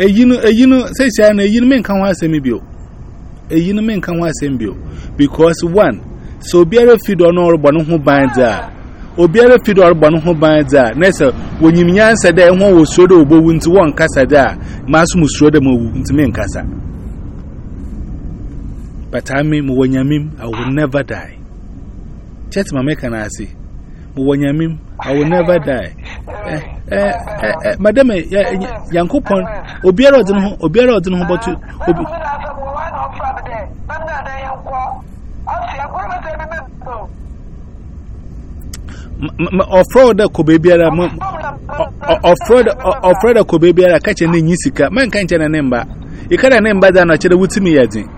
Eyi no, eyi no, say say na eyi no menka ho asɛm bio. Eyi no menka ho asɛm bio because one, so obiara fi do no ɔrebɔ no ho ban dze a, obiara fi do ɔrebɔ no ho ban dze a, na sɛ wonyim nyansa dɛ ho wɔ suro dɛ obowu ntsi wɔnkasa dze a, maso mu suro dɛ mowu ntsi menkasa. But I mean, mo wɔ nyamim, I will never die. Chet ma meka na ase. wɔ nyame mu i will never die eh, eh, eh, eh, madam eh, eh, eh, nyankopɔn obiara ɔde ne ho obiara ɔde ne ho bɔto obi ɔfrɛ dɛ kɔ baabiara ma ɔfrɛ dɛ kɔ baabiara ka kyerɛ ne nyi sika manka nkyɛ ne ne mba ɛka dɛ ne mba dza na ɔkyerɛ wotumi yɛ dzen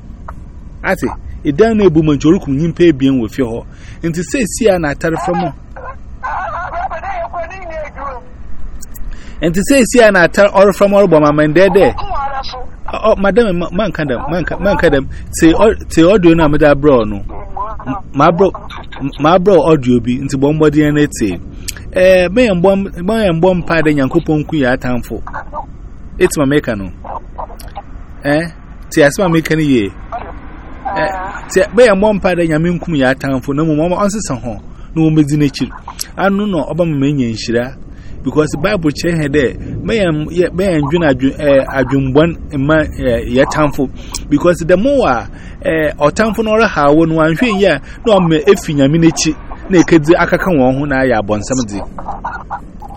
Ate? Edan no ebu mu nti ɔrekum nyimpa ebien wɔ fie hɔ. Nti seesie a na atar fa mu. Nti seesie a na atar ɔrefa mu ɔrebɔ ma mɛndɛ dɛ. Ɔ madam ma manka dɛm manka manka dɛm te te audio no a mede abrɛ no. Mabrɛ mabrɛ audio bi nti bɔ mbɔden na te. Eh meyɛ mbɔ meyɛ mbɔ mpa dɛ Nyankopɔn ku yɛ atamfo. Etima meka no. Eh Ti asɛm a meka no yie. Ti bɛyɛ mmɔ mpa dɛ nyame nkum yɛ atamfo na mmom ɔma ɔnsesa ho na wɔmmɛdzi n'ekyir. Ano na ɔbɛma manya nhyira because bible kyerɛ hɛn dɛ bɛyɛ bɛyɛ ndwen adwen eh, adwenbɔn mma eh, yɛ tamfo because the more a eh, ɔtamfo no ɔrehaw wo no anhwɛ yi a na ɔma efi nyame n'ekyir na ekedzi akaka wɔn ho na ayɛ abɔnsɛm dze.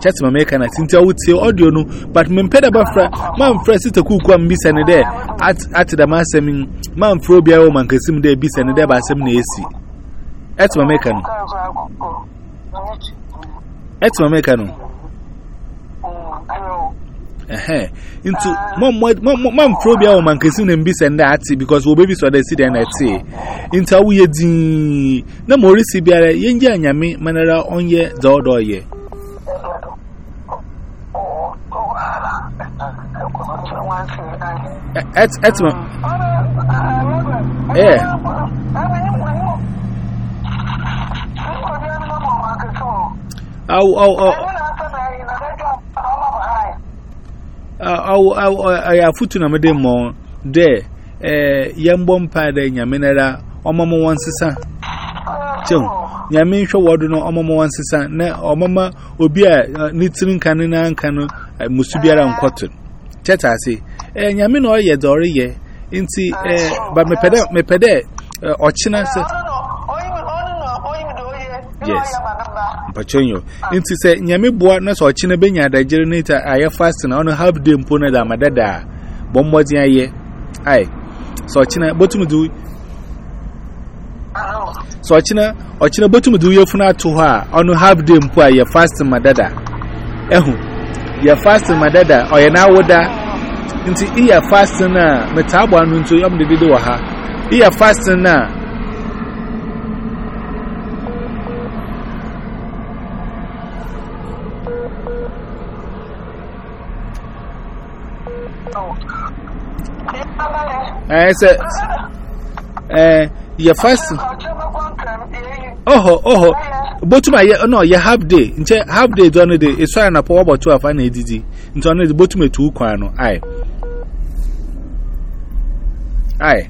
Just ma meka na sinti awo tie audio no but me mpɛ da ba fra ma mfra sita kuku am bisa ne dɛ at at da ma asɛm ma mfra obi ayo man kasim dɛ bisa ne dɛ ba asɛm na esi et ma meka no et ma meka no eh nti ma ma ma mfra obi ayo man kasim na mbisa ne dɛ ate because wo baby so da si dɛ na ate nti awo ye din Na ma ɔresi biara yɛngyaa Nyame ma no ara ɔnyɛ dza ɔwɔ dɛ ɔyɛ. Ɛtema. Ɛɛ. Awo awo awo. Awo awo ɛyɛ afutu na mede mmɔ dɛ. Eh yɛn bɔ mpae dɛ nyame no ara ɔmama wɔn sesa kyɛw nyame nhwɛ wɔdo no ɔmama wɔn sesa na ɔmama obi a eh, ne tiri nka ne nan nka no eh, musu biara nkɔto kyɛta ase eh nyame na ɔyɛ dɛ ɔreyɛ nti eh ba mepɛ dɛ mepɛ dɛ eh, ɔkyena sɛ yes mpachonyo nti sɛ nyame boa na sɛ ɔkyena benya adagyere ne ta ayɛ fast na ɔno half day mpo na da amadada a bɔ mmɔden ayɛ ai sɛ ɔkyena bɛtumi de sɛ ɔkyena ɔkyena bɛtumi de woyɛ funu ato hɔ a ɔno half day mpo a yɛ fast ma dada ɛho yɛ fast ma dada ɔyɛ n'awoda nti iyɛ fast no a metaa bɔ ano nti ɔmo de dede wɔ ha iyɛ fast no a ɛɛ sɛ ɛɛ yɛ fast ɔhɔ ɔhɔ botum ayɛ no yɛ half day nkyɛ half day dɔ no de esɔ anapɔ wɔbɔ to afa na edidi nti ɔno de botum etu kwan no ae ae.